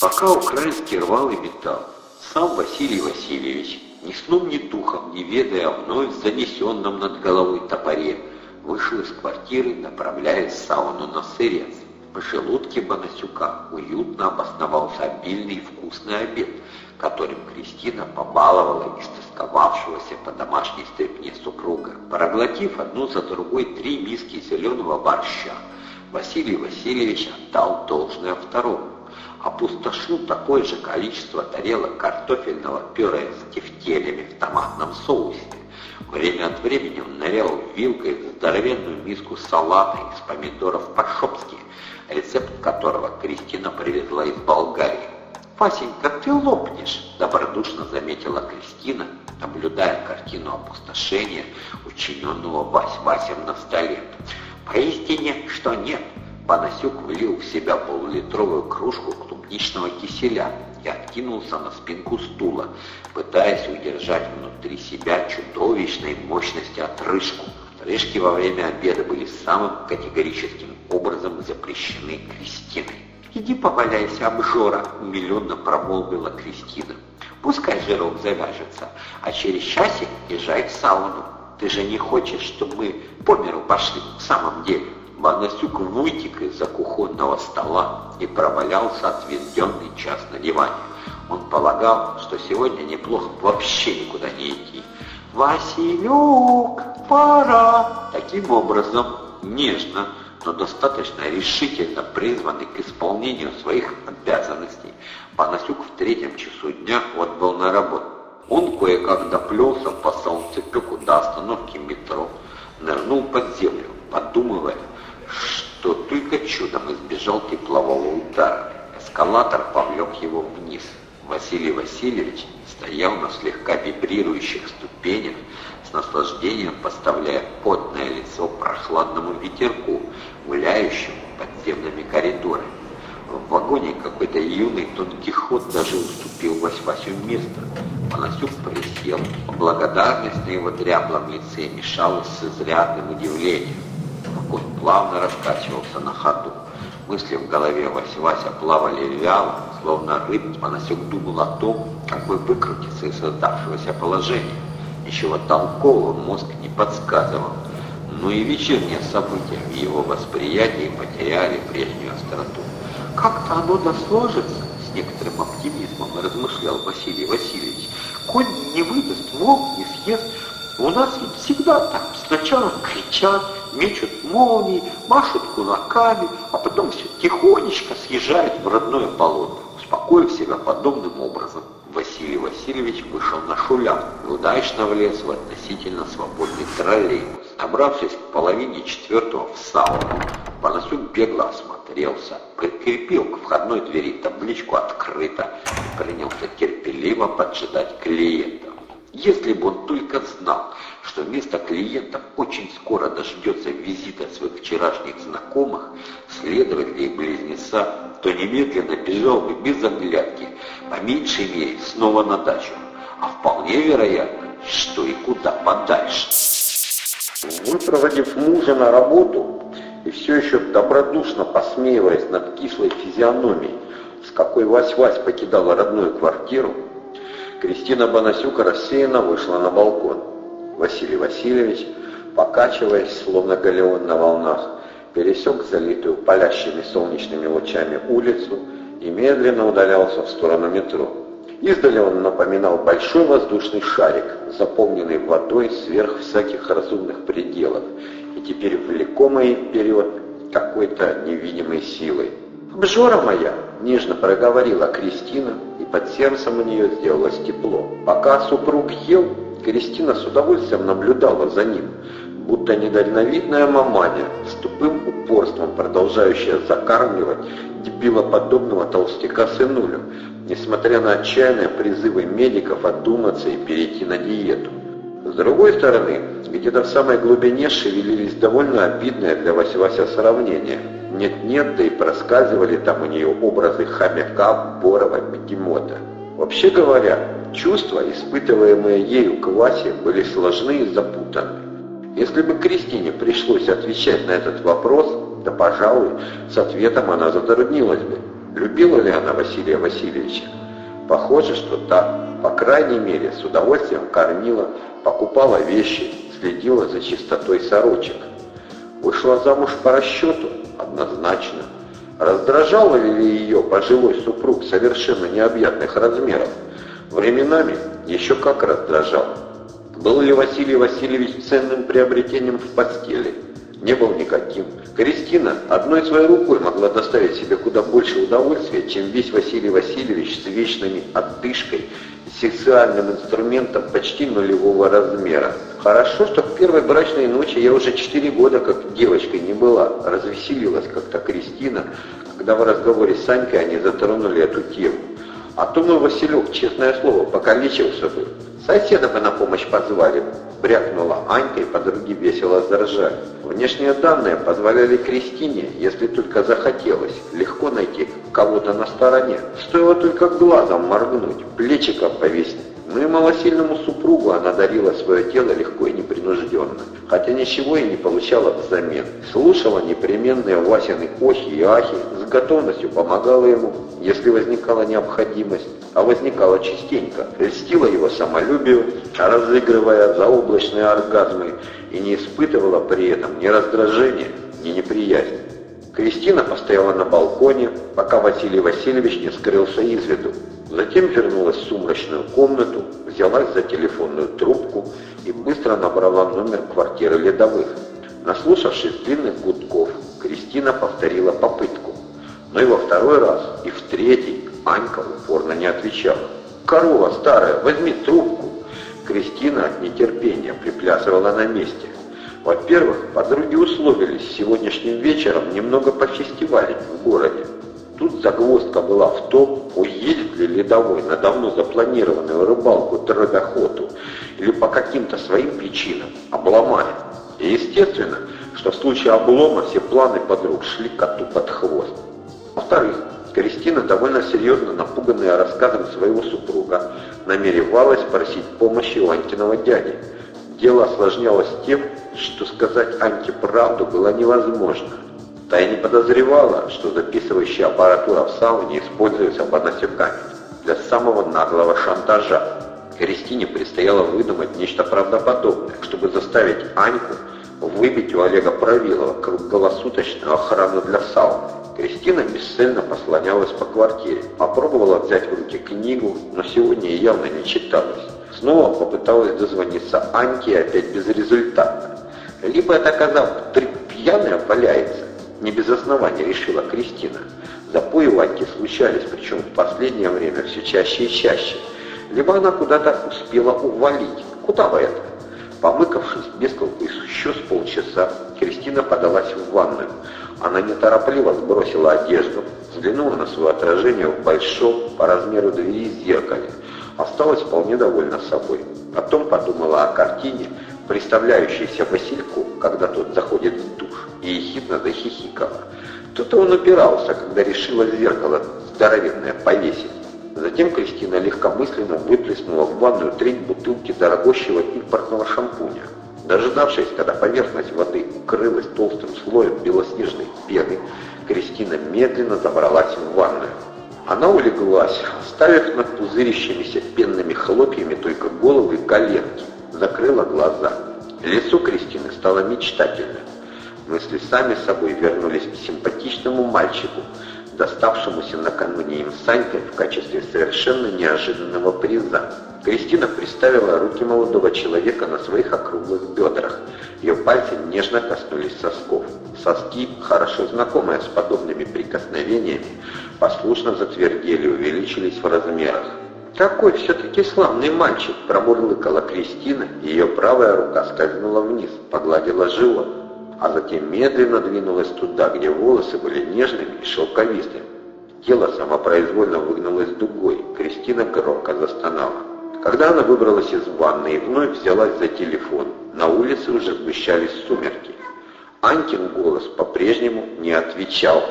Пока украинский рвал и металл, сам Василий Васильевич, ни сном, ни духом, не ведая о вновь занесенном над головой топоре, вышел из квартиры, направляясь в сауну на сырец. В желудке Бонасюка уютно обосновался обильный и вкусный обед, которым Кристина побаловала истосковавшегося по домашней стряпне супруга. Проглотив одну за другой три миски зеленого борща, Василий Васильевич отдал должное второму. Опустошил такое же количество тарелок картофельного пюре с тефтелями в томатном соусе. Время от времени он нырял вилкой в здоровенную миску салата из помидоров по-шопски, рецепт которого Кристина привезла из Болгарии. «Васенька, ты лопнешь!» – добродушно заметила Кристина, наблюдая картину опустошения, учиненного Вась-Васем на столе. «Поистине, что нет!» Панасюк влил в себя полулитровую кружку клубничного киселя и откинулся на спинку стула, пытаясь удержать внутри себя чудовищной мощности отрыжку. Отрыжки во время обеда были самым категорическим образом запрещены Кристиной. «Иди поваляйся, обжора!» — умиленно промолвила Кристина. «Пускай жирок завяжется, а через часик езжай в сауну. Ты же не хочешь, чтобы мы по миру пошли в самом деле?» Банасюк вытек из-за кухонного стола и провалялся отведенный час на диване. Он полагал, что сегодня неплохо вообще никуда не идти. «Василюк, пора!» Таким образом, нежно, но достаточно решительно призванный к исполнению своих обязанностей, Панасюк в третьем часу дня отбыл на работу. Он кое-как доплелся по солнцепеку до остановки метро, нырнул под землю, подумывая, только чудом избежал теплового удара. Эскалатор повлек его вниз. Василий Васильевич стоял на слегка вибрирующих ступенях, с наслаждением поставляя потное лицо прохладному ветерку, гуляющему подземными коридорами. В вагоне какой-то юный Дон Кихот даже уступил Вась-Васю место. Панасюк присел. Благодарность на его дряблом лице мешалась с изрядным удивлением. Плавно раскачивался на ходу. Мысли в голове Вася-Вася плавали вяло, словно рыб. Панасюк думал о том, как бы выкрутиться из создавшегося положения. Ничего толкового мозг не подсказывал. Но и вечерние события в его восприятии потеряли прежнюю остроту. Как-то оно досложится, с некоторым оптимизмом размышлял Василий Васильевич. Конь не выдаст, волк не съест. У нас ведь всегда так. Сначала кричат, мечут молнии, машут кулаками, а потом все тихонечко съезжает в родное болото. Успокоив себя подобным образом, Василий Васильевич вышел на шулян и удачно влез в относительно свободный троллейбус. Набравшись к половине четвертого в сауну, Панасюк бегло осмотрелся, прикрепил к входной двери табличку «Открыто» и принялся терпеливо поджидать клиента. Если бы он только знал, что вместо клиентов очень скоро дождется визита своих вчерашних знакомых, следователей близнеца, то немедленно бежал бы без оглядки, по меньшей мере, снова на дачу, а вполне вероятно, что и куда подальше. Выпроводив мужа на работу и все еще добродушно посмеиваясь над кислой физиономией, с какой Вась-Вась покидала родную квартиру, Кристина Бонасюка рассеянно вышла на балкон. Василий Васильевич, покачиваясь, словно галеон на волнах, пересек залитую палящими солнечными лучами улицу и медленно удалялся в сторону метро. Издали он напоминал большой воздушный шарик, заполненный водой сверх всяких разумных пределов, и теперь влекомый вперед какой-то невидимой силой. «Обжора моя!» — нежно проговорила Кристина, под сердцем у нее сделалось тепло. Пока супруг ел, Кристина с удовольствием наблюдала за ним, будто недальновидная маманя, с тупым упорством продолжающая закармливать дебилоподобного толстяка сынулю, несмотря на отчаянные призывы медиков одуматься и перейти на диету. С другой стороны, где-то в самой глубине шевелились довольно обидные для Вася-Вася сравнения. Нет-нет, да и проскальзывали там у нее образы хомяка, борова, бегемота. Вообще говоря, чувства, испытываемые ею к Васе, были сложны и запутаны. Если бы Кристине пришлось отвечать на этот вопрос, да, пожалуй, с ответом она затруднилась бы. Любила ли она Василия Васильевича? Похоже, что так. По крайней мере, с удовольствием кормила, покупала вещи, следила за чистотой сорочек. Вышла замуж по расчету? Однозначно. Раздражал ли ее пожилой супруг совершенно необъятных размеров? Временами еще как раздражал. Был ли Василий Васильевич ценным приобретением в постели? Не был никаким. Кристина одной своей рукой могла доставить себе куда больше удовольствия, чем весь Василий Васильевич с вечными отдышкой и сексуальным инструментом почти нулевого размера. Хорошо, что в первой брачной ночи я уже четыре года как девочкой не была. Развеселилась как-то Кристина, когда в разговоре с Санькой они затронули эту тему. А то мой Василек, честное слово, покалечился бы. Соседа бы на помощь позвали, брякнула Анька, и подруги весело заржали. Внешние данные позволяли Кристине, если только захотелось, легко найти кого-то на стороне. Стоило только глазом моргнуть, плечиком повесить. Но и малосильному супругу она дарила свое тело легко и непринужденно, хотя ничего и не получала взамен. Слушала непременные Васины охи и ахи, с готовностью помогала ему, если возникала необходимость, а возникала частенько, льстила его самолюбию, разыгрывая заоблачные оргазмы, и не испытывала при этом ни раздражения, ни неприязни. Кристина постояла на балконе, пока Василий Васильевич не скрылся из виду. Затем вернулась в сумрачную комнату, взялась за телефонную трубку и быстро набрала номер квартиры Ледовых. Наслушавшись длинных гудков, Кристина повторила попытку. Но и во второй раз, и в третий Анька упорно не отвечала. «Корова старая, возьми трубку!» Кристина от нетерпения приплясывала на месте. Во-первых, подруги условились сегодняшним вечером немного пофестивалить в городе. Тут загвоздка была в том, уедет ли ледовой на давно запланированную рыбалку дорогохоту или по каким-то своим причинам обломает. И естественно, что в случае облома все планы подруг шли коту под хвост. Во-вторых, Кристина, довольно серьезно напуганная рассказом своего супруга, намеревалась просить помощи у Анькиного дяди. Дело осложнялось тем, что сказать Аньке правду было невозможно. Та и не подозревала, что записывающая аппаратура в сауне используется бонасюками для самого наглого шантажа. Кристине предстояло выдумать нечто правдоподобное, чтобы заставить Аньку выбить у Олега Правилова круглосуточную охрану для сауны. Кристина бесцельно послонялась по квартире, попробовала взять в руки книгу, но сегодня явно не читалась. Снова попыталась дозвониться Аньке опять безрезультатно. Либо это оказалось, пьяная валяется, не без основания решила Кристина. Запои у Аньки случались, причем в последнее время все чаще и чаще. Либо она куда-то успела увалить. Куда бы это? Помыкавшись толку еще с полчаса, Кристина подалась в ванную. Она неторопливо сбросила одежду, взглянула на свое отражение в большом по размеру двери зеркале. Осталась вполне довольна собой. Потом подумала о картине, представляющейся Васильку, когда тот заходит в душ, и ехидно захихикала. Тут-то он упирался, когда решила зеркало здоровенное повесить. Затем Кристина легкомысленно выплеснула в ванную треть бутылки дорогущего импортного шампуня. Дождавшись, когда поверхность воды укрылась толстым слоем белоснежной пены, Кристина медленно забралась в ванную. Она улеглась, оставив над пузырящимися пенными хлопьями только головы и коленки, закрыла глаза. Лицо Кристины стало мечтательным. Мысли сами собой вернулись к симпатичному мальчику, доставшемуся накануне им Санькой в качестве совершенно неожиданного приза. Кристина приставила руки молодого человека на своих округлых бедрах. Ее пальцы нежно коснулись сосков. Соски, хорошо знакомые с подобными прикосновениями, послушно затвердели, увеличились в размерах. «Какой все-таки славный мальчик!» – промурлыкала Кристина, ее правая рука скользнула вниз, погладила живот а затем медленно двинулась туда, где волосы были нежными и шелковистыми. Тело самопроизвольно выгнулось дугой, Кристина громко застонала. Когда она выбралась из ванны и вновь взялась за телефон, на улице уже сгущались сумерки. Анькин голос по-прежнему не отвечал.